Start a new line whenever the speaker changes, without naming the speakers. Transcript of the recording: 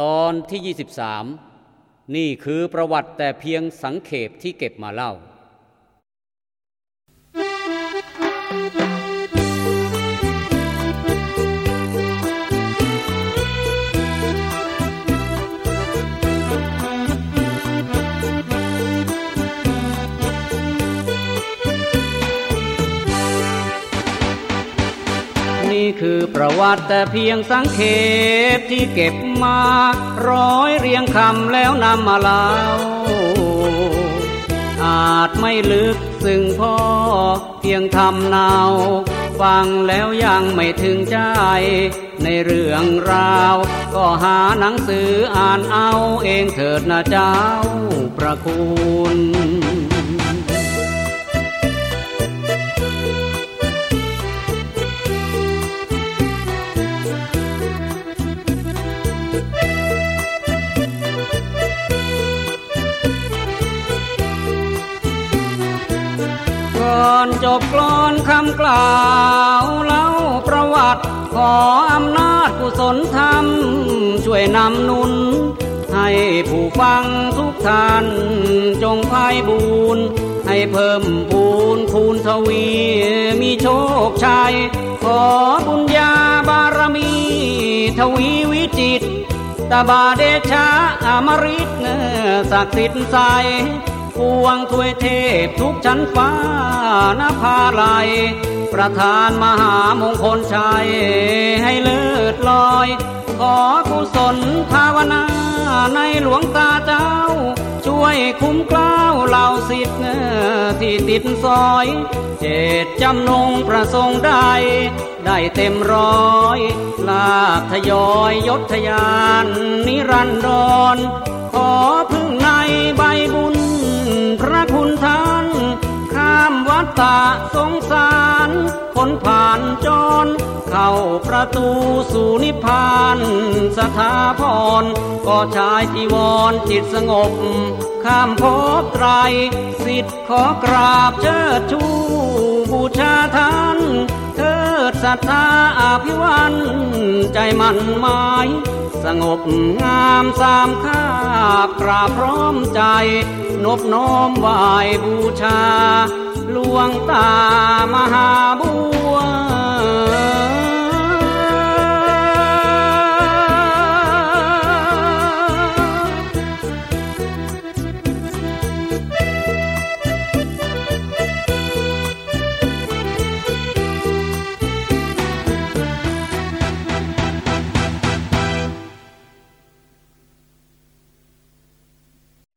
ตอนที่ 23 นี่คือประวัติแต่เพียงสังเขปที่เก็บมาเล่า คือประวัติแต่เพียงสังเขปที่เก็บมาร้อยเรียงคำแล้วนำมาเล่า อาจไม่ลึกซึ้งพอเพียงทำเนา ฟังแล้วยังไม่ถึงใจ ในเรื่องราว ก็หาหนังสืออ่านเอาเองเถิดนะเจ้าประคุณ ก่อนจบกลอนคำกล่าวเล่าประวัติ ขออำนาจกุศลธรรม ช่วยนำนุน ให้ผู้ฟังทุกท่านจงพายบุญให้เพิ่มพูนคูณทวี มีโชคชัย ขอบุญญาบารมี ทวีวิจิตตบาเดชะอมฤตเนศักดิ์สิทธิ์ใส ปวงถวยเทพทุกชั้นฟ้านภาลัย ประธานมหามงคลชัยให้เลิศลอย ขอกุศลภาวนาในหลวงตาเจ้า ช่วยคุ้มกล้าวเหล่าสิทธิ์ที่ติดซอย เจตจำนงประสงค์ได้ได้เต็มร้อย ลาบทยอยยศทยาน นิรันดร ขอพึ่งในใบบุามวัฏฏะสงสารพ้นผ่านจร เข้าประตูสู่นิพพานสถาพร ก็ชายจีวรจิตสงบ ข้ามภพไตร สิทธิ์ขอกราบเชิดชูบูชาท่านเทิดศรัทธาอภิวันใจมันหมายสงบงามสามคากราบพร้อมใจ นบน้อมไหวบูชา หลวงตามหาบัว